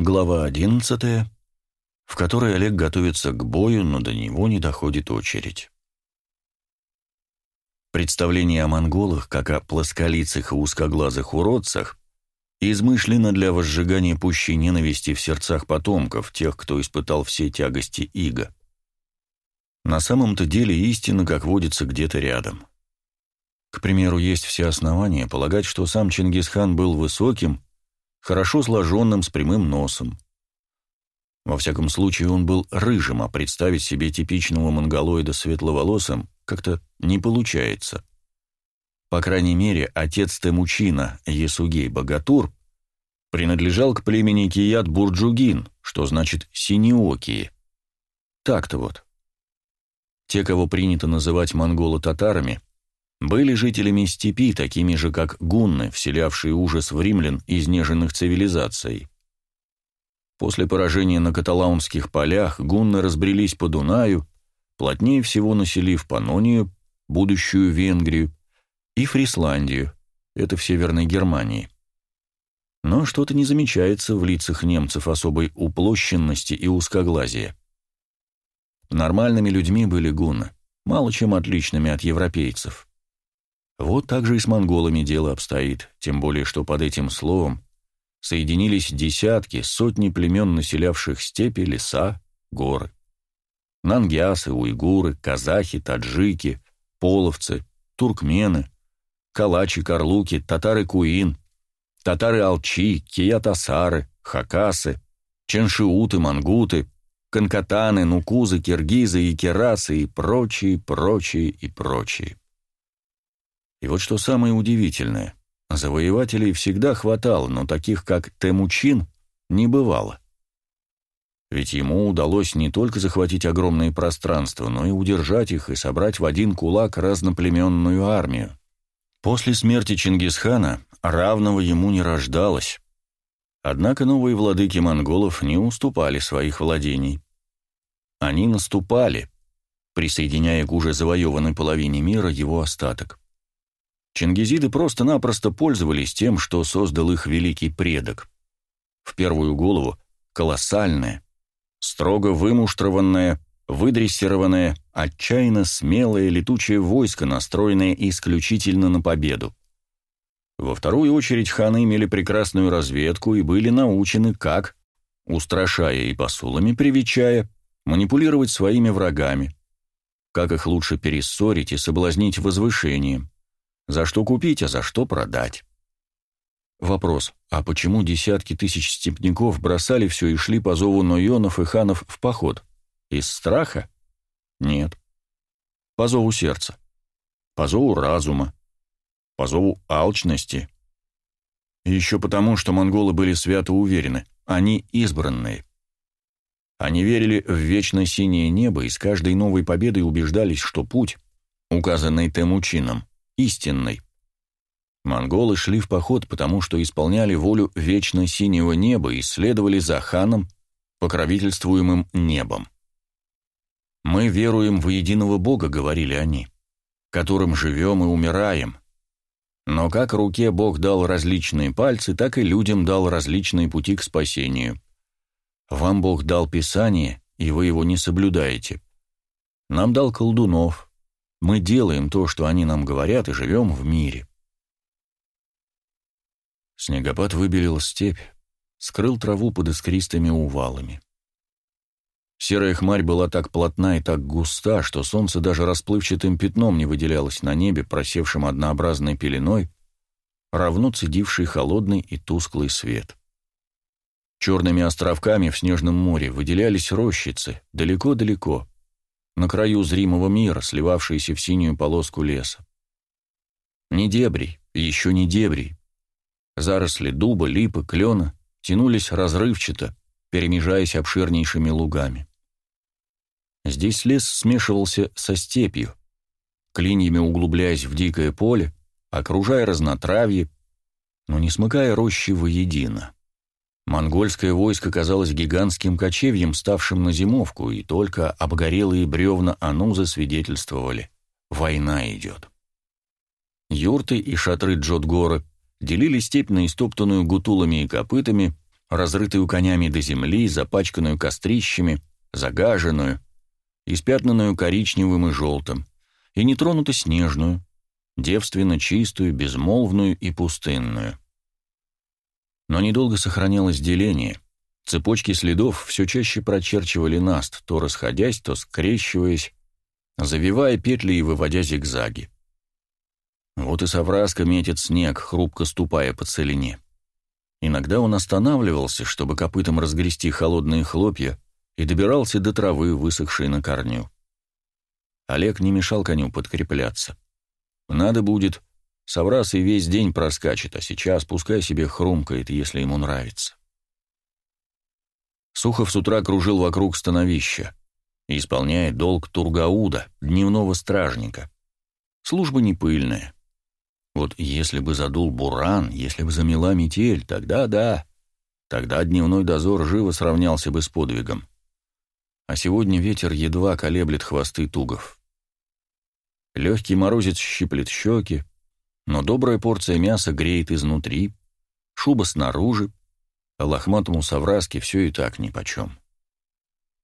Глава 11, в которой Олег готовится к бою, но до него не доходит очередь. Представление о монголах, как о плосколицых и узкоглазых уродцах, измышлено для возжигания пущей ненависти в сердцах потомков, тех, кто испытал все тягости ига. На самом-то деле истина, как водится, где-то рядом. К примеру, есть все основания полагать, что сам Чингисхан был высоким, хорошо сложенным, с прямым носом. Во всяком случае, он был рыжим, а представить себе типичного монголоида светловолосым как-то не получается. По крайней мере, отец Темучина, Есугей Богатур, принадлежал к племени Кият-Бурджугин, что значит «синеокие». Так-то вот. Те, кого принято называть монголо-татарами, были жителями степи, такими же, как гунны, вселявшие ужас в римлян, изнеженных цивилизацией. После поражения на каталаунских полях гунны разбрелись по Дунаю, плотнее всего населив Панонию, будущую Венгрию, и Фрисландию, это в Северной Германии. Но что-то не замечается в лицах немцев особой уплощенности и узкоглазия. Нормальными людьми были гунны, мало чем отличными от европейцев. Вот так же и с монголами дело обстоит, тем более что под этим словом соединились десятки, сотни племен, населявших степи, леса, горы. Нангясы, уйгуры, казахи, таджики, половцы, туркмены, калачи, карлуки, татары-куин, татары-алчи, киятасары, хакасы, ченшиуты, мангуты, канкатаны, нукузы, киргизы и керасы и прочие, прочие и прочие. И вот что самое удивительное. Завоевателей всегда хватало, но таких, как Темучин, не бывало. Ведь ему удалось не только захватить огромные пространства, но и удержать их и собрать в один кулак разноплеменную армию. После смерти Чингисхана равного ему не рождалось. Однако новые владыки монголов не уступали своих владений. Они наступали, присоединяя к уже завоеванной половине мира его остаток. Чингизиды просто-напросто пользовались тем, что создал их великий предок. В первую голову колоссальное, строго вымуштрованное, выдрессированное, отчаянно смелое летучее войско, настроенное исключительно на победу. Во вторую очередь ханы имели прекрасную разведку и были научены, как, устрашая и посулами привечая, манипулировать своими врагами, как их лучше перессорить и соблазнить возвышением, за что купить, а за что продать. Вопрос, а почему десятки тысяч степняков бросали все и шли по зову Нойонов и Ханов в поход? Из страха? Нет. По зову сердца. По зову разума. По зову алчности. Еще потому, что монголы были свято уверены, они избранные. Они верили в вечно синее небо и с каждой новой победой убеждались, что путь, указанный Темучином, истинной. Монголы шли в поход, потому что исполняли волю вечно синего неба и следовали за ханом, покровительствуемым небом. «Мы веруем в единого Бога», — говорили они, — «которым живем и умираем». Но как руке Бог дал различные пальцы, так и людям дал различные пути к спасению. Вам Бог дал Писание, и вы его не соблюдаете. Нам дал колдунов, мы делаем то, что они нам говорят, и живем в мире. Снегопад выбелил степь, скрыл траву под искристыми увалами. Серая хмарь была так плотна и так густа, что солнце даже расплывчатым пятном не выделялось на небе, просевшим однообразной пеленой, равно цедивший холодный и тусклый свет. Черными островками в снежном море выделялись рощицы, далеко-далеко, на краю зримого мира, сливавшиеся в синюю полоску леса. Не дебри, еще не дебри. Заросли дуба, липы, клена тянулись разрывчато, перемежаясь обширнейшими лугами. Здесь лес смешивался со степью, клиньями углубляясь в дикое поле, окружая разнотравье, но не смыкая рощи воедино. Монгольское войско казалось гигантским кочевьем, ставшим на зимовку, и только обгорелые бревна Анузы свидетельствовали — война идет. Юрты и шатры Джотгора делили степь на истоптанную гутулами и копытами, разрытую конями до земли, запачканную кострищами, загаженную, испятнанную коричневым и желтым, и нетронуто снежную, девственно чистую, безмолвную и пустынную. Но недолго сохранялось деление. Цепочки следов все чаще прочерчивали наст, то расходясь, то скрещиваясь, завивая петли и выводя зигзаги. Вот и совраска метит снег, хрупко ступая по целине. Иногда он останавливался, чтобы копытом разгрести холодные хлопья, и добирался до травы, высохшей на корню. Олег не мешал коню подкрепляться. Надо будет, соврас и весь день проскачет, а сейчас пускай себе хрумкает, если ему нравится. Сухов с утра кружил вокруг становища, исполняя долг Тургауда, дневного стражника. Служба не пыльная. Вот если бы задул буран, если бы замела метель, тогда да, тогда дневной дозор живо сравнялся бы с подвигом. А сегодня ветер едва колеблет хвосты тугов. Легкий морозец щиплет щеки, но добрая порция мяса греет изнутри, шуба снаружи, а лохматому совраске все и так нипочем.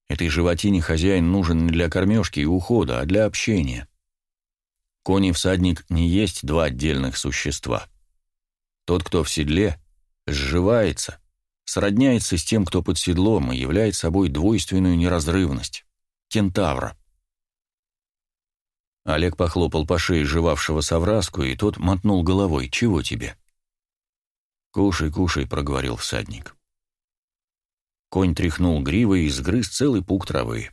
Этой животине хозяин нужен не для кормежки и ухода, а для общения. Конь и всадник не есть два отдельных существа. Тот, кто в седле, сживается, сродняется с тем, кто под седлом, и является собой двойственную неразрывность — кентавра. Олег похлопал по шее жевавшего совраску, и тот мотнул головой. «Чего тебе?» «Кушай, кушай», — проговорил всадник. Конь тряхнул гривой и сгрыз целый пук травы.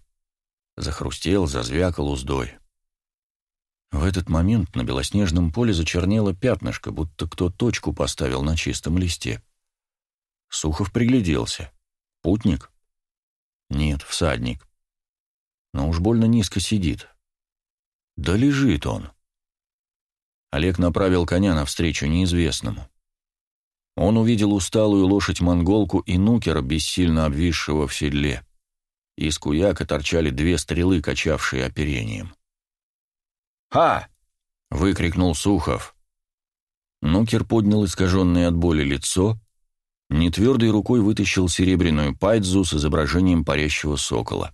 Захрустел, зазвякал уздой. В этот момент на белоснежном поле зачернело пятнышко, будто кто точку поставил на чистом листе. Сухов пригляделся. Путник? Нет, всадник. Но уж больно низко сидит. Да лежит он. Олег направил коня навстречу неизвестному. Он увидел усталую лошадь-монголку и нукера, бессильно обвисшего в седле. Из куяка торчали две стрелы, качавшие оперением. «Ха!» — выкрикнул Сухов. Нукер поднял искаженное от боли лицо, нетвердой рукой вытащил серебряную пайдзу с изображением парящего сокола.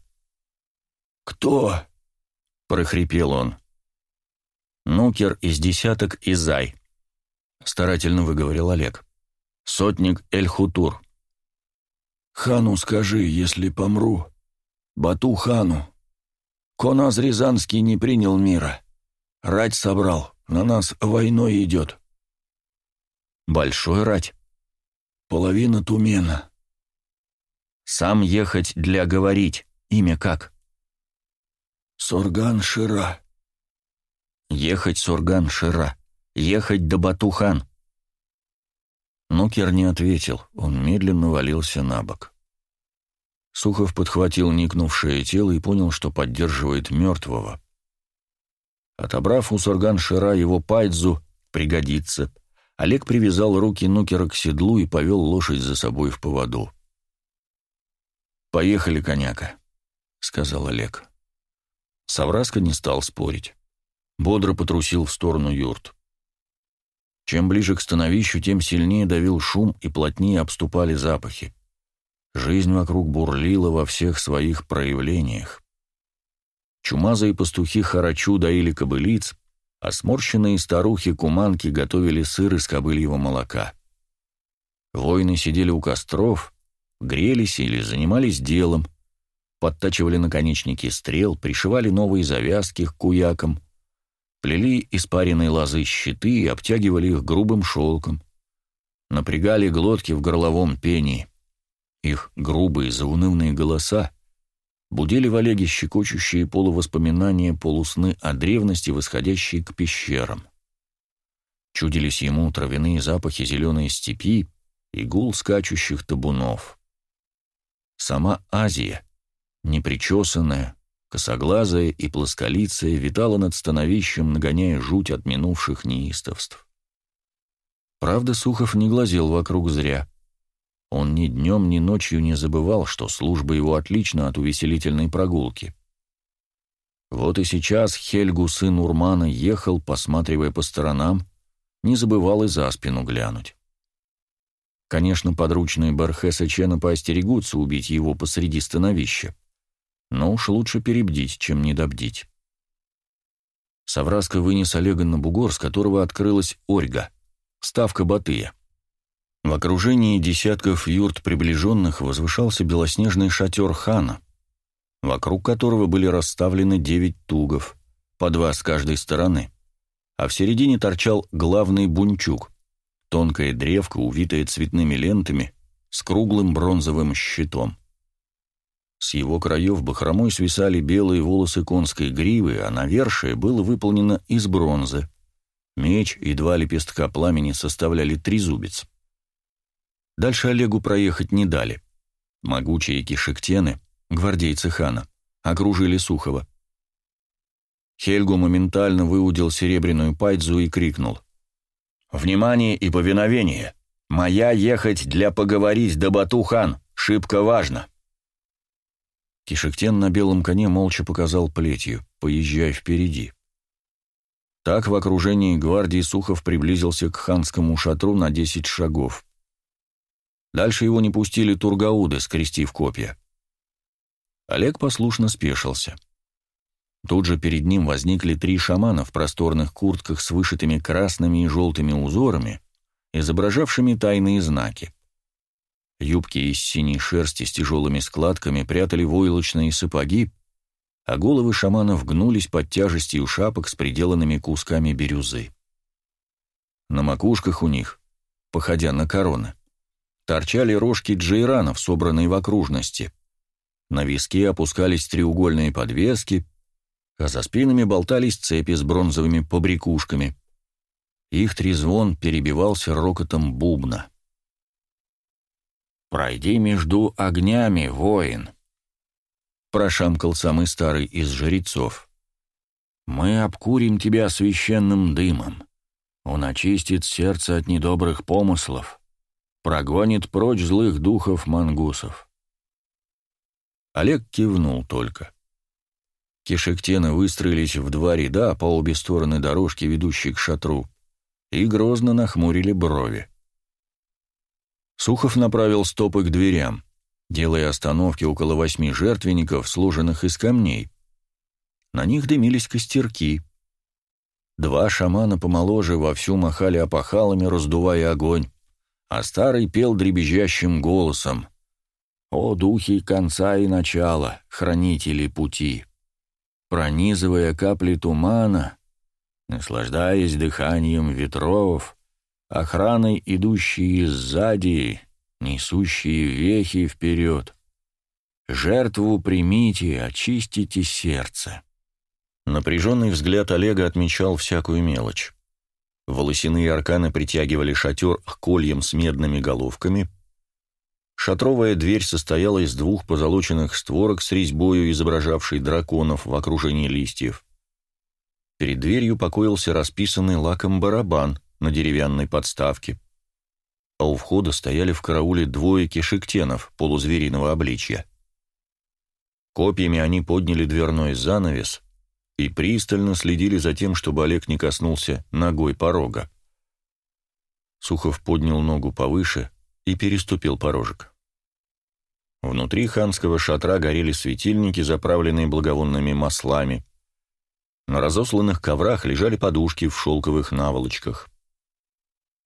«Кто?» — прохрипел он. «Нукер из десяток Изай», — старательно выговорил Олег. «Сотник Эль-Хутур». «Хану скажи, если помру. Бату хану. Коназ Рязанский не принял мира». Рать собрал, на нас войной идет. Большой рать? Половина Тумена. Сам ехать для говорить. Имя как? Сурган Шира. Ехать Сурган Шира. Ехать до Батухан. Нукер не ответил, он медленно валился на бок. Сухов подхватил никнувшее тело и понял, что поддерживает мертвого. Отобрав у Сорган-Шира его пайдзу, пригодится, Олег привязал руки Нукера к седлу и повел лошадь за собой в поводу. «Поехали, коняка», — сказал Олег. Савраска не стал спорить. Бодро потрусил в сторону юрт. Чем ближе к становищу, тем сильнее давил шум и плотнее обступали запахи. Жизнь вокруг бурлила во всех своих проявлениях. Чумазые пастухи харачу доили кобылиц, а сморщенные старухи-куманки готовили сыр из кобыльего молока. Воины сидели у костров, грелись или занимались делом, подтачивали наконечники стрел, пришивали новые завязки к куякам, плели испаренные лозы щиты и обтягивали их грубым шелком, напрягали глотки в горловом пении. Их грубые заунывные голоса будили в Олеге щекочущие полувоспоминания, полусны о древности, восходящие к пещерам. Чудились ему травяные запахи зеленой степи и гул скачущих табунов. Сама Азия, непричесанная, косоглазая и плосколицая, витала над становищем, нагоняя жуть от минувших неистовств. Правда, Сухов не глазел вокруг зря — он ни днем, ни ночью не забывал, что служба его отлична от увеселительной прогулки. Вот и сейчас Хельгу, сын Урмана, ехал, посматривая по сторонам, не забывал и за спину глянуть. Конечно, подручные Бархеса Чена поостерегутся убить его посреди становища. Но уж лучше перебдить, чем недобдить. Савраска вынес Олега на бугор, с которого открылась Орьга, ставка Батыя. В окружении десятков юрт приближенных возвышался белоснежный шатер хана, вокруг которого были расставлены девять тугов, по два с каждой стороны, а в середине торчал главный бунчук, тонкая древка, увитая цветными лентами, с круглым бронзовым щитом. С его краев бахромой свисали белые волосы конской гривы, а навершие было выполнено из бронзы. Меч и два лепестка пламени составляли трезубец. Дальше Олегу проехать не дали. Могучие кишектены, гвардейцы хана, окружили Сухова. Хельгу моментально выудил серебряную пайдзу и крикнул. «Внимание и повиновение! Моя ехать для поговорить до Бату-хан, шибко важно!» Кишектен на белом коне молча показал плетью, поезжай впереди. Так в окружении гвардии Сухов приблизился к ханскому шатру на десять шагов. Дальше его не пустили тургауды, скрестив копья. Олег послушно спешился. Тут же перед ним возникли три шамана в просторных куртках с вышитыми красными и желтыми узорами, изображавшими тайные знаки. Юбки из синей шерсти с тяжелыми складками прятали войлочные сапоги, а головы шаманов гнулись под тяжестью шапок с приделанными кусками бирюзы. На макушках у них, походя на короны, торчали рожки джейранов, собранные в окружности. На виске опускались треугольные подвески, а за спинами болтались цепи с бронзовыми побрякушками. Их трезвон перебивался рокотом бубна. «Пройди между огнями, воин!» Прошамкал самый старый из жрецов. «Мы обкурим тебя священным дымом. Он очистит сердце от недобрых помыслов, прогонит прочь злых духов мангусов». Олег кивнул только. Кишектены выстроились в два ряда по обе стороны дорожки, ведущей к шатру, и грозно нахмурили брови. Сухов направил стопы к дверям, делая остановки около восьми жертвенников, сложенных из камней. На них дымились костерки. Два шамана помоложе вовсю махали опахалами, раздувая огонь, а старый пел дребезжащим голосом. «О, духи конца и начала, хранители пути!» Пронизывая капли тумана, наслаждаясь дыханием ветров, охраной, идущие сзади, несущие вехи вперед. Жертву примите, очистите сердце. Напряженный взгляд Олега отмечал всякую мелочь. Волосяные арканы притягивали шатер к кольям с медными головками. Шатровая дверь состояла из двух позолоченных створок с резьбою, изображавшей драконов в окружении листьев. Перед дверью покоился расписанный лаком барабан, на деревянной подставке. А у входа стояли в карауле двое кишектенов полузвериного обличья. Копьями они подняли дверной занавес и пристально следили за тем, чтобы Олег не коснулся ногой порога. Сухов поднял ногу повыше и переступил порожек. Внутри ханского шатра горели светильники, заправленные благовонными маслами. На разосланных коврах лежали подушки в шелковых наволочках.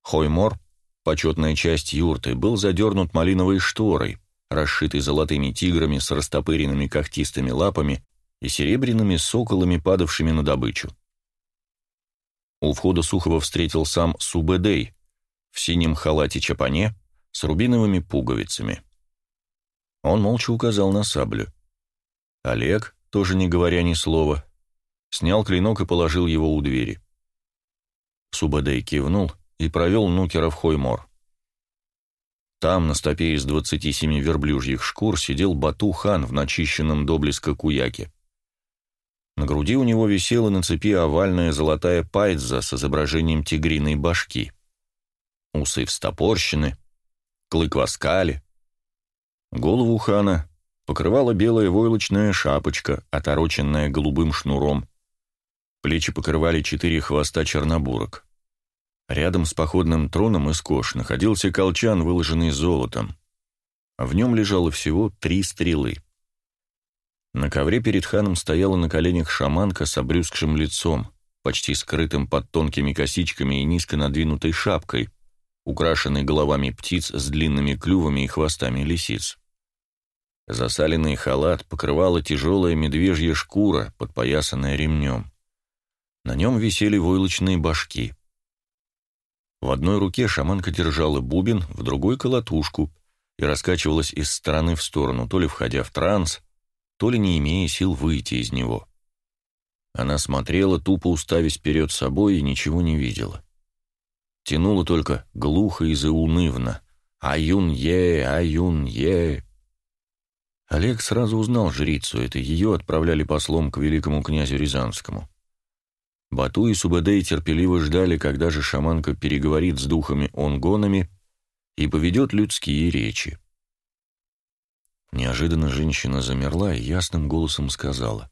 Хоймор, почетная часть юрты, был задернут малиновой шторой, расшитой золотыми тиграми с растопыренными когтистыми лапами и серебряными соколами, падавшими на добычу. У входа Сухова встретил сам Субэдэй в синем халате чапане с рубиновыми пуговицами. Он молча указал на саблю. Олег, тоже не говоря ни слова, снял клинок и положил его у двери. Субэдэй кивнул и провел Нукера в Хоймор. Там, на стопе из двадцати семи верблюжьих шкур, сидел Бату-хан в начищенном до блеска куяке. На груди у него висела на цепи овальная золотая пайдза с изображением тигриной башки. Усы встопорщены, клык в оскале. Голову хана покрывала белая войлочная шапочка, отороченная голубым шнуром. Плечи покрывали четыре хвоста чернобурок. Рядом с походным троном из кож находился колчан, выложенный золотом. В нем лежало всего три стрелы. На ковре перед ханом стояла на коленях шаманка с обрюзгшим лицом, почти скрытым под тонкими косичками и низко надвинутой шапкой, украшенной головами птиц с длинными клювами и хвостами лисиц. Засаленный халат покрывала тяжелая медвежья шкура, подпоясанная ремнем. На нем висели войлочные башки. В одной руке шаманка держала бубен, в другой — колотушку, и раскачивалась из стороны в сторону, то ли входя в транс, то ли не имея сил выйти из него. Она смотрела, тупо уставясь вперед собой, и ничего не видела. Тянула только глухо и заунывно. «Аюн-е, аюн-е». Олег сразу узнал жрицу, это ее отправляли послом к великому князю Рязанскому. Бату и Субэдэй терпеливо ждали, когда же шаманка переговорит с духами-онгонами и поведет людские речи. Неожиданно женщина замерла и ясным голосом сказала.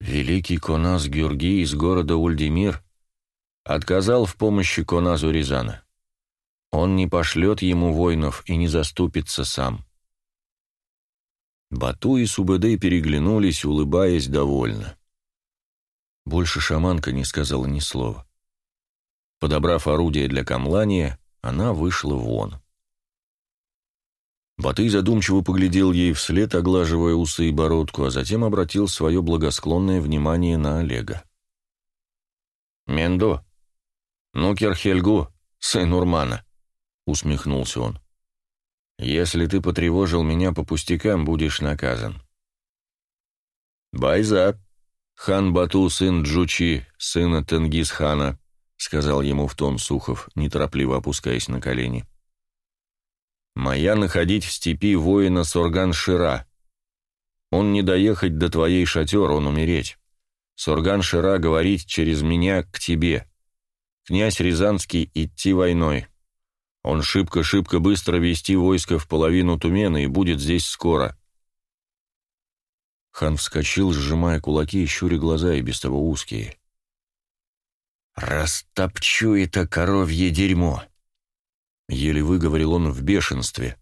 «Великий коназ Георгий из города Ульдемир отказал в помощи коназу Рязана. Он не пошлет ему воинов и не заступится сам». Бату и Субэдэй переглянулись, улыбаясь довольно. Больше шаманка не сказала ни слова. Подобрав орудие для камлания, она вышла вон. Батый задумчиво поглядел ей вслед, оглаживая усы и бородку, а затем обратил свое благосклонное внимание на Олега. «Мендо, ну Керхельгу, сын Урмана», — усмехнулся он. Если ты потревожил меня по пустякам, будешь наказан. Байза, хан Бату, сын Джучи, сына Тенгиз-хана, сказал ему в тон Сухов, неторопливо опускаясь на колени. Моя находить в степи воина Сорган-Шира. Он не доехать до твоей шатер, он умереть. Сорган-Шира говорить через меня к тебе. Князь Рязанский идти войной. Он шибко-шибко быстро вести войско в половину Тумена и будет здесь скоро. Хан вскочил, сжимая кулаки и щуря глаза, и без того узкие. «Растопчу это коровье дерьмо!» Еле выговорил он в бешенстве.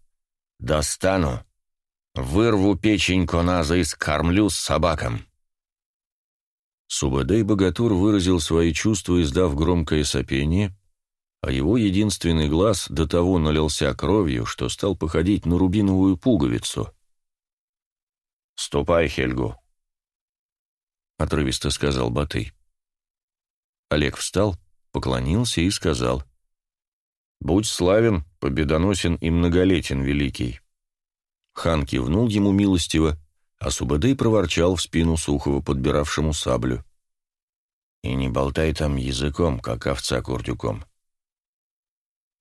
«Достану, вырву печень коназа и скормлю с собакам!» Субадей Богатур выразил свои чувства, издав громкое сопение, а его единственный глаз до того налился кровью, что стал походить на рубиновую пуговицу. «Ступай, Хельгу», — отрывисто сказал Батый. Олег встал, поклонился и сказал, «Будь славен, победоносен и многолетен, великий». Хан кивнул ему милостиво, а Субадей проворчал в спину Сухого, подбиравшему саблю. «И не болтай там языком, как овца курдюком.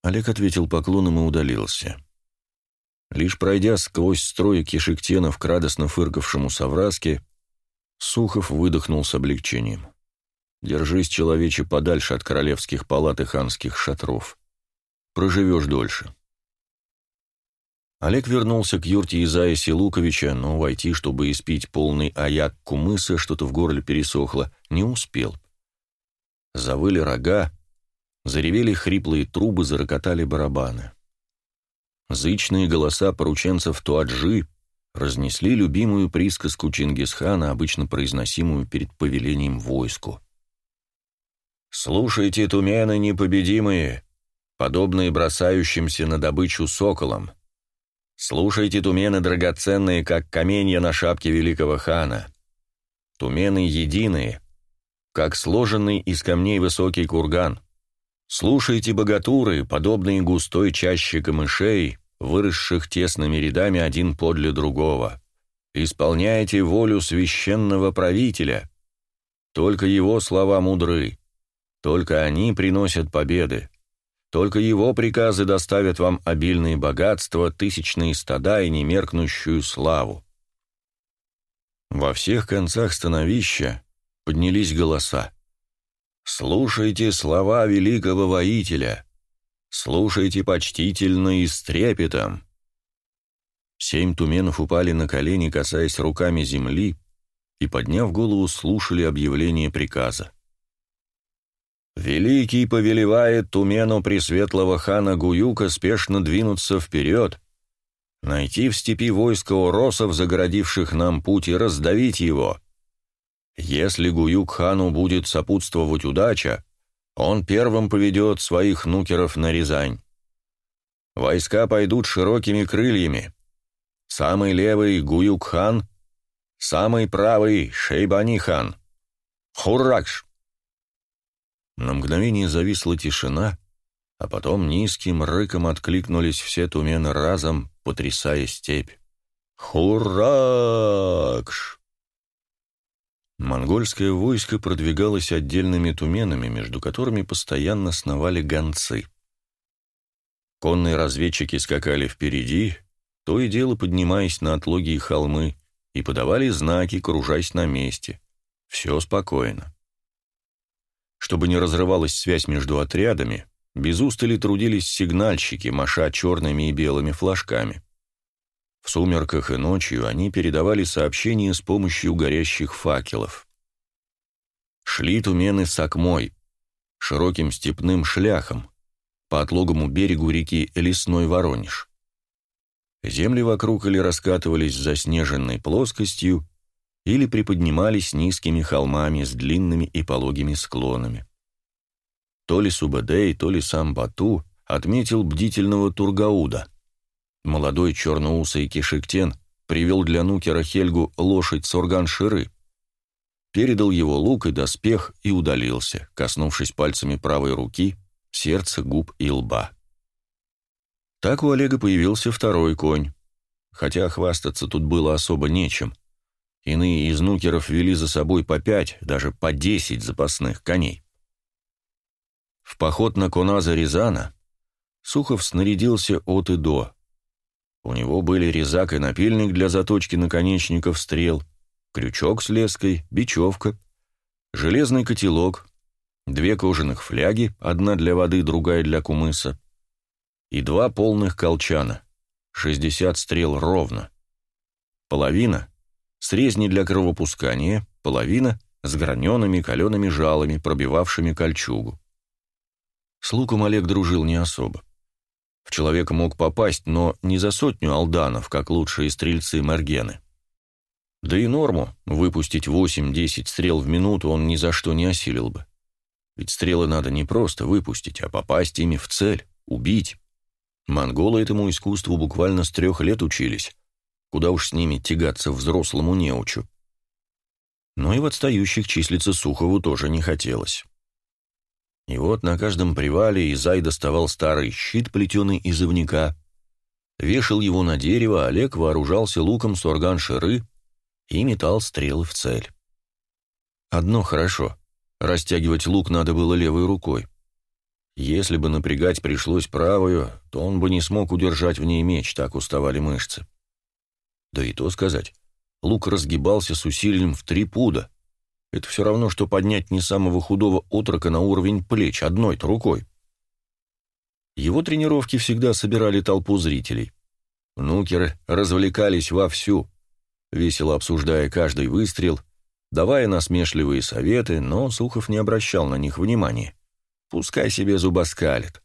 Олег ответил поклоном и удалился. Лишь пройдя сквозь строй кишектенов к радостно фыркавшему совраске, Сухов выдохнул с облегчением. «Держись, человече, подальше от королевских палат и ханских шатров. Проживешь дольше». Олег вернулся к юрте Изая Силуковича, но войти, чтобы испить полный аяк кумыса, что-то в горле пересохло, не успел. Завыли рога, Заревели хриплые трубы, зарокотали барабаны. Зычные голоса порученцев Туаджи разнесли любимую присказку Чингисхана, обычно произносимую перед повелением войску. «Слушайте, тумены непобедимые, подобные бросающимся на добычу соколам. Слушайте, тумены драгоценные, как каменья на шапке великого хана. Тумены единые, как сложенный из камней высокий курган. Слушайте богатуры, подобные густой чаще камышей, выросших тесными рядами один подле другого. Исполняйте волю священного правителя. Только его слова мудры, только они приносят победы. Только его приказы доставят вам обильные богатства, тысячные стада и немеркнущую славу. Во всех концах становища поднялись голоса. Слушайте слова великого воителя. Слушайте почтительно и с трепетом. Семь туменов упали на колени, касаясь руками земли, и, подняв голову, слушали объявление приказа. Великий повелевает Тумену Пресветлого хана Гуюка спешно двинуться вперед, найти в степи войско уросов, загородивших нам путь, и раздавить его. Если Гуюк хану будет сопутствовать удача, он первым поведет своих нукеров на Рязань. Войска пойдут широкими крыльями. Самый левый — Гуюк-хан, самый правый — Шейбани-хан. Хурракш! На мгновение зависла тишина, а потом низким рыком откликнулись все тумены разом, потрясая степь. «Хурракш!» Монгольское войско продвигалось отдельными туменами, между которыми постоянно сновали гонцы. Конные разведчики скакали впереди, то и дело поднимаясь на отлогие холмы, и подавали знаки, кружась на месте. Все спокойно. Чтобы не разрывалась связь между отрядами, без устали трудились сигнальщики, маша черными и белыми флажками. В сумерках и ночью они передавали сообщения с помощью горящих факелов. Шли тумены с Акмой, широким степным шляхом, по отлогому берегу реки Лесной Воронеж. Земли вокруг или раскатывались заснеженной плоскостью, или приподнимались низкими холмами с длинными и пологими склонами. То ли Субадей, то ли сам Бату отметил бдительного Тургауда. Молодой черноусый Кишиктен привел для нукера Хельгу лошадь Сорган-Ширы, передал его лук и доспех и удалился, коснувшись пальцами правой руки сердца, губ и лба. Так у Олега появился второй конь, хотя хвастаться тут было особо нечем. Иные из нукеров вели за собой по пять, даже по десять запасных коней. В поход на Куназа Рязана Сухов снарядился от и до. У него были резак и напильник для заточки наконечников стрел, крючок с леской, бечевка, железный котелок, две кожаных фляги, одна для воды, другая для кумыса, и два полных колчана, 60 стрел ровно. Половина — срезни для кровопускания, половина — с гранеными калеными жалами, пробивавшими кольчугу. С луком Олег дружил не особо. В человека мог попасть, но не за сотню алданов, как лучшие стрельцы Мергены. Да и норму выпустить 8-10 стрел в минуту он ни за что не осилил бы. Ведь стрелы надо не просто выпустить, а попасть ими в цель, убить. Монголы этому искусству буквально с трех лет учились. Куда уж с ними тягаться взрослому неучу. Но и в отстающих числиться Сухову тоже не хотелось. И вот на каждом привале Изай доставал старый щит, плетеный из ивника, вешал его на дерево, Олег вооружался луком сурган-ширы и метал стрелы в цель. Одно хорошо. Растягивать лук надо было левой рукой. Если бы напрягать пришлось правую, то он бы не смог удержать в ней меч, так уставали мышцы. Да и то сказать, лук разгибался с усилием в три пуда. Это все равно, что поднять не самого худого отрока на уровень плеч одной-то рукой. Его тренировки всегда собирали толпу зрителей. Нукеры развлекались вовсю, весело обсуждая каждый выстрел давая насмешливые советы, но Сухов не обращал на них внимания. Пускай себе зубоскалит.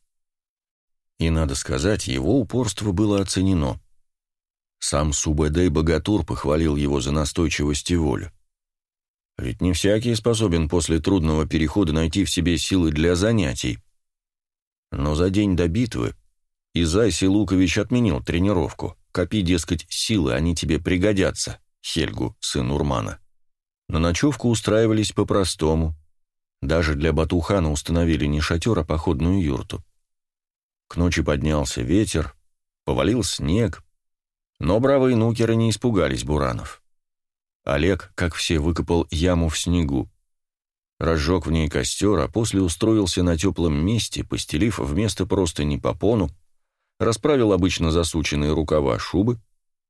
И, надо сказать, его упорство было оценено. Сам Субэдэй Богатур похвалил его за настойчивость и волю. Ведь не всякий способен после трудного перехода найти в себе силы для занятий. Но за день до битвы Изайси Лукович отменил тренировку. Копи, дескать, силы, они тебе пригодятся, Хельгу, сын Урмана. На ночевку устраивались по-простому. Даже для Батухана установили не шатер, а походную юрту. К ночи поднялся ветер, повалил снег, но бравые нукеры не испугались буранов. Олег, как все, выкопал яму в снегу. Разжег в ней костер, а после устроился на теплом месте, постелив вместо простыни попону, расправил обычно засученные рукава шубы,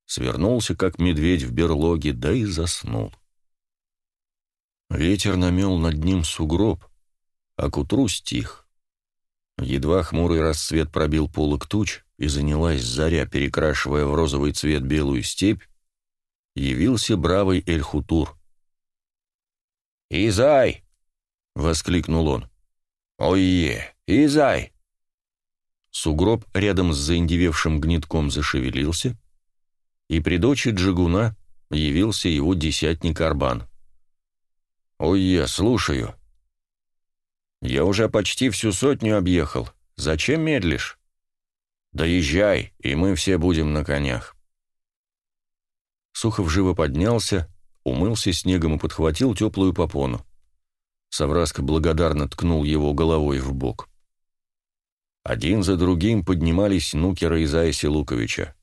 свернулся, как медведь в берлоге, да и заснул. Ветер намел над ним сугроб, а к утру стих. Едва хмурый рассвет пробил полок туч, и занялась заря, перекрашивая в розовый цвет белую степь, явился бравый Эль-Хутур. «Изай!» — воскликнул он. «Ой-е! Изай!» Сугроб рядом с заиндевевшим гнитком зашевелился, и при дочи Джигуна явился его десятник Арбан. «Ой, я слушаю». «Я уже почти всю сотню объехал. Зачем медлишь?» «Доезжай, и мы все будем на конях». Сухов живо поднялся, умылся снегом и подхватил теплую попону. Савраска благодарно ткнул его головой в бок. Один за другим поднимались Нукера и Зайси Луковича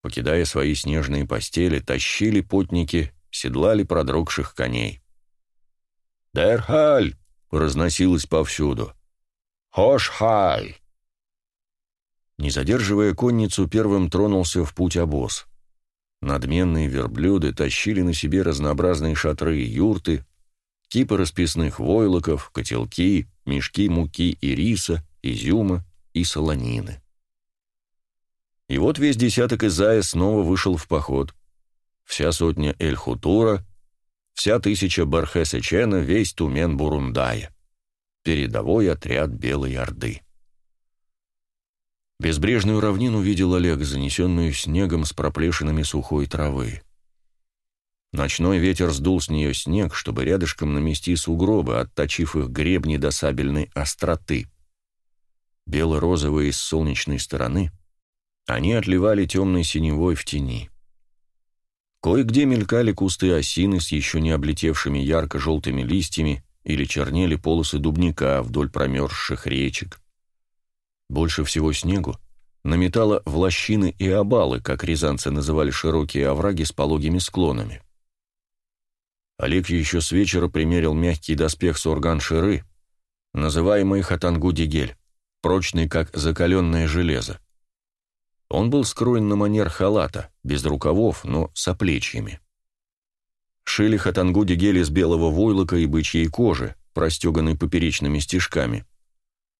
покидая свои снежные постели, тащили потники, седлали продрогших коней. «Дерхаль!» — разносилось повсюду. «Хошхаль!» Не задерживая конницу, первым тронулся в путь обоз. Надменные верблюды тащили на себе разнообразные шатры и юрты, типы расписных войлоков, котелки, мешки муки и риса, изюма и солонины. И вот весь десяток Изая снова вышел в поход. Вся сотня Эль-Хутура, вся тысяча Бархеса-Чена, весь Тумен Бурундая. Передовой отряд Белой Орды. Безбрежную равнину видел Олег, занесенную снегом с проплешинами сухой травы. Ночной ветер сдул с нее снег, чтобы рядышком намести сугробы, отточив их гребни до сабельной остроты. Бело-розовые с солнечной стороны — они отливали темной синевой в тени. Кое-где мелькали кусты осины с еще не облетевшими ярко-желтыми листьями или чернели полосы дубника вдоль промерзших речек. Больше всего снегу наметало в лощины и обалы, как рязанцы называли широкие овраги с пологими склонами. Олег еще с вечера примерил мягкий доспех сурган-ширы, называемый хатангу-дигель, прочный, как закаленное железо. Он был скроен на манер халата, без рукавов, но с оплечьями. Шили хатангуди гель из белого войлока и бычьей кожи, простеганной поперечными стежками,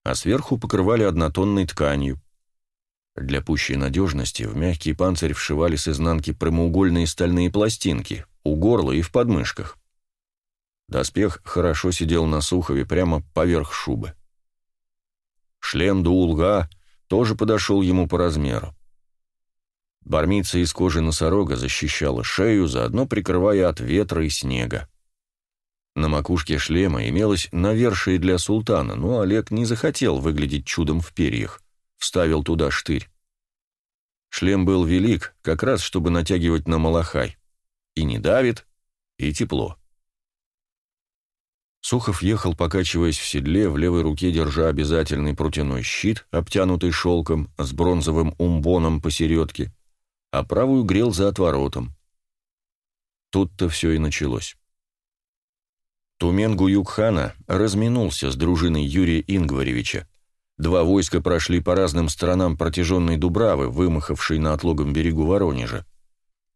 а сверху покрывали однотонной тканью. Для пущей надежности в мягкий панцирь вшивали с изнанки прямоугольные стальные пластинки, у горла и в подмышках. Доспех хорошо сидел на сухове прямо поверх шубы. Шлем Дуулга тоже подошел ему по размеру. Бармица из кожи носорога защищала шею, заодно прикрывая от ветра и снега. На макушке шлема имелось навершие для султана, но Олег не захотел выглядеть чудом в перьях, вставил туда штырь. Шлем был велик, как раз чтобы натягивать на малахай. И не давит, и тепло. Сухов ехал, покачиваясь в седле, в левой руке держа обязательный прутяной щит, обтянутый шелком, с бронзовым умбоном посередке, а правую грел за отворотом. Тут-то все и началось. Тумен Гуюкхана разминулся с дружиной Юрия Ингваревича. Два войска прошли по разным сторонам протяженной Дубравы, вымахавшей на отлогом берегу Воронежа.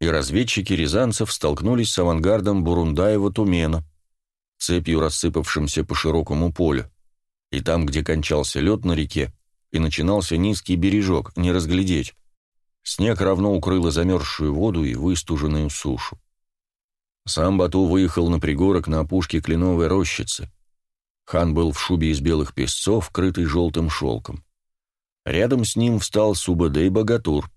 И разведчики рязанцев столкнулись с авангардом Бурундаева-Тумена, цепью рассыпавшимся по широкому полю. И там, где кончался лед на реке, и начинался низкий бережок, не разглядеть. Снег равно укрыл замерзшую воду и выстуженную сушу. Сам Бату выехал на пригорок на опушке кленовой рощицы. Хан был в шубе из белых песцов, крытый желтым шелком. Рядом с ним встал Субадей Богатур.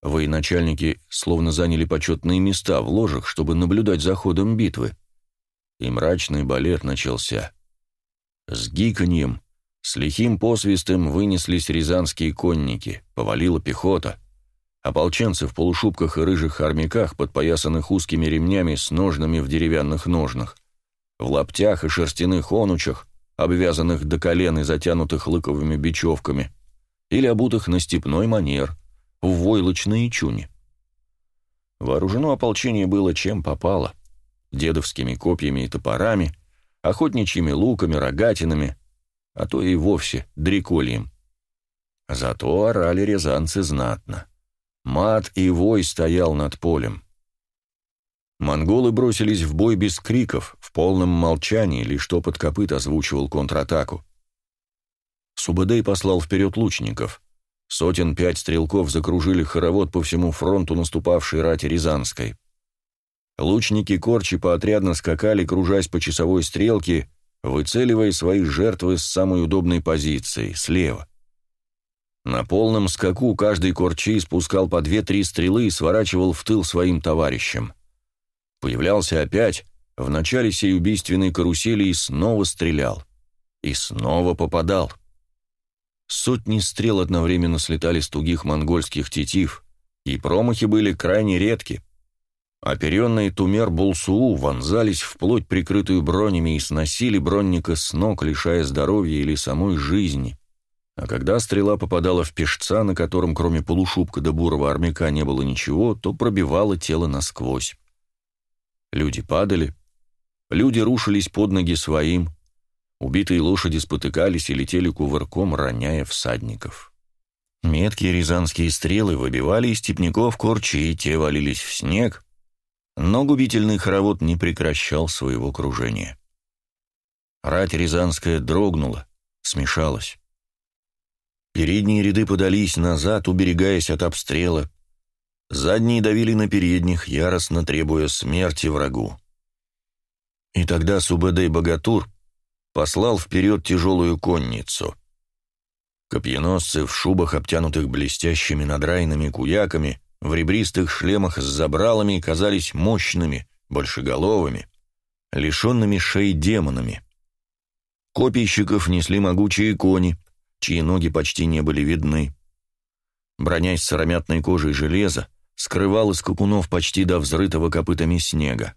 Военачальники словно заняли почетные места в ложах, чтобы наблюдать за ходом битвы. И мрачный балет начался. С гиканьем, с лихим посвистом вынеслись рязанские конники, повалила пехота — Ополченцы в полушубках и рыжих армяках, подпоясанных узкими ремнями с ножнами в деревянных ножнах, в лаптях и шерстяных онучах, обвязанных до колен и затянутых лыковыми бечевками, или обутых на степной манер, в войлочные чуни. Вооружено ополчение было чем попало — дедовскими копьями и топорами, охотничьими луками, рогатинами, а то и вовсе дрекольем. Зато орали рязанцы знатно. Мат и вой стоял над полем. Монголы бросились в бой без криков, в полном молчании, лишь топот копыт озвучивал контратаку. Субадей послал вперед лучников. Сотен пять стрелков закружили хоровод по всему фронту наступавшей рати Рязанской. Лучники корчи поотрядно скакали, кружась по часовой стрелке, выцеливая свои жертвы с самой удобной позиции, слева. На полном скаку каждый корчи спускал по две-три стрелы и сворачивал в тыл своим товарищам. Появлялся опять, в начале сей убийственной карусели и снова стрелял. И снова попадал. Сотни стрел одновременно слетали с тугих монгольских тетив, и промахи были крайне редки. Оперенные тумер Булсуу вонзались вплоть прикрытую бронями и сносили бронника с ног, лишая здоровья или самой жизни. А когда стрела попадала в пешца, на котором кроме полушубка до бурого армяка не было ничего, то пробивала тело насквозь. Люди падали, люди рушились под ноги своим, убитые лошади спотыкались и летели кувырком, роняя всадников. Меткие рязанские стрелы выбивали из степняков корчи, и те валились в снег, но губительный хоровод не прекращал своего кружения. Рать рязанская дрогнула, смешалась. Передние ряды подались назад, уберегаясь от обстрела. Задние давили на передних, яростно требуя смерти врагу. И тогда Субэдэй Богатур послал вперед тяжелую конницу. Копьеносцы в шубах, обтянутых блестящими надрайными куяками, в ребристых шлемах с забралами казались мощными, большеголовыми, лишенными шеи демонами. Копийщиков несли могучие кони — чьи ноги почти не были видны. Броня из сыромятной кожи и железа скрывала скакунов почти до взрытого копытами снега.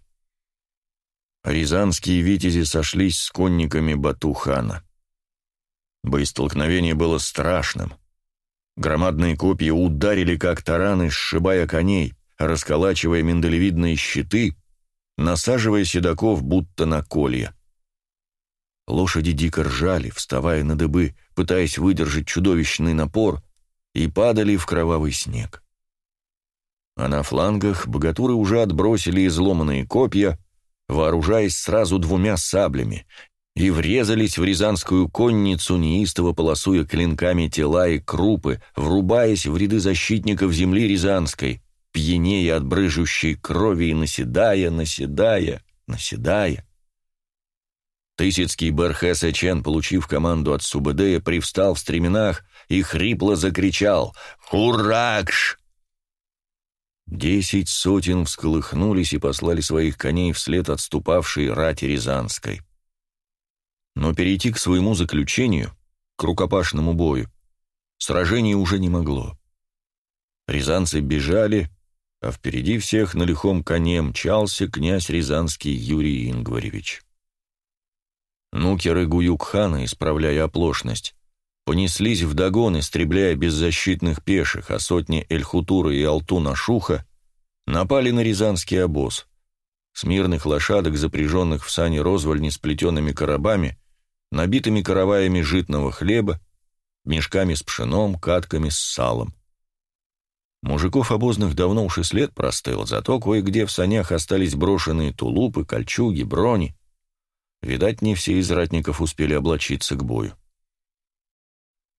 Рязанские витязи сошлись с конниками Батухана. Боестолкновение было страшным. Громадные копья ударили, как тараны, сшибая коней, расколачивая миндалевидные щиты, насаживая седаков, будто на колья. Лошади дико ржали, вставая на дыбы, пытаясь выдержать чудовищный напор, и падали в кровавый снег. А на флангах богатуры уже отбросили изломанные копья, вооружаясь сразу двумя саблями, и врезались в рязанскую конницу, неистово полосуя клинками тела и крупы, врубаясь в ряды защитников земли рязанской, пьянее от брыжущей крови и наседая, наседая, наседая. Тысяцкий Берхес Эчен, получив команду от Субэдея, привстал в стременах и хрипло закричал «Хуракш!». Десять сотен всколыхнулись и послали своих коней вслед отступавшей рати Рязанской. Но перейти к своему заключению, к рукопашному бою, сражение уже не могло. Рязанцы бежали, а впереди всех на лихом коне мчался князь Рязанский Юрий Ингваревич. Нукеры Гуюкхана, исправляя оплошность, понеслись вдогон, истребляя беззащитных пеших, а сотни Эльхутура и Алтуна-Шуха напали на рязанский обоз. Смирных лошадок, запряженных в сани розвальни с плетеными коробами, набитыми караваями житного хлеба, мешками с пшеном, катками с салом. Мужиков обозных давно уж и след простыл, зато кое-где в санях остались брошенные тулупы, кольчуги, брони, Видать, не все из ратников успели облачиться к бою.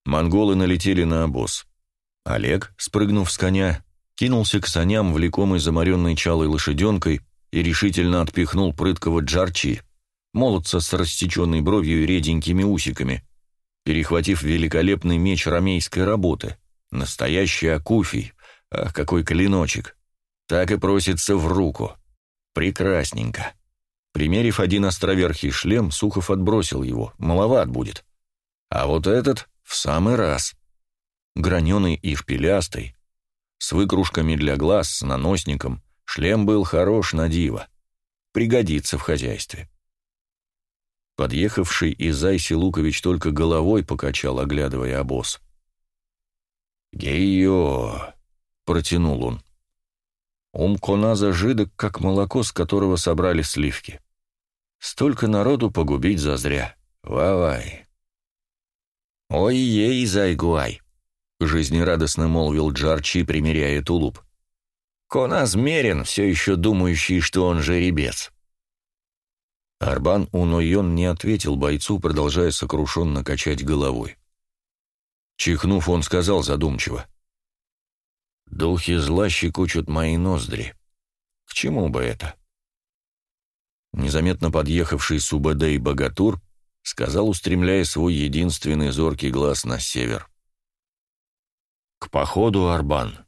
Монголы налетели на обоз. Олег, спрыгнув с коня, кинулся к саням, влекомой заморенной чалой лошаденкой, и решительно отпихнул прыткого Джарчи, молодца с рассеченной бровью и реденькими усиками, перехватив великолепный меч ромейской работы, настоящий акуфий, ах, какой клиночек, так и просится в руку. Прекрасненько. Примерив один островерхий шлем, Сухов отбросил его, маловат будет. А вот этот в самый раз. Граненый и шпилястый, с выкружками для глаз, с наносником, шлем был хорош на диво. Пригодится в хозяйстве. Подъехавший Изайси Лукович только головой покачал, оглядывая обоз. «Гейо!» — протянул он. Ум Коназа жидок, как молоко, с которого собрали сливки. Столько народу погубить зазря. Вавай. «Ой-ей, зайгуай!» — жизнерадостно молвил Джарчи, примеряя тулуп. «Коназ мерен, все еще думающий, что он жеребец». Арбан Унойон не ответил бойцу, продолжая сокрушенно качать головой. Чихнув, он сказал задумчиво. «Духи зла щекочут мои ноздри. К чему бы это?» Незаметно подъехавший Субэдэ и Богатур сказал, устремляя свой единственный зоркий глаз на север. «К походу Арбан.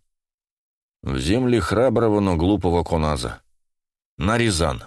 В земли храброго, но глупого Коназа. На Рязан».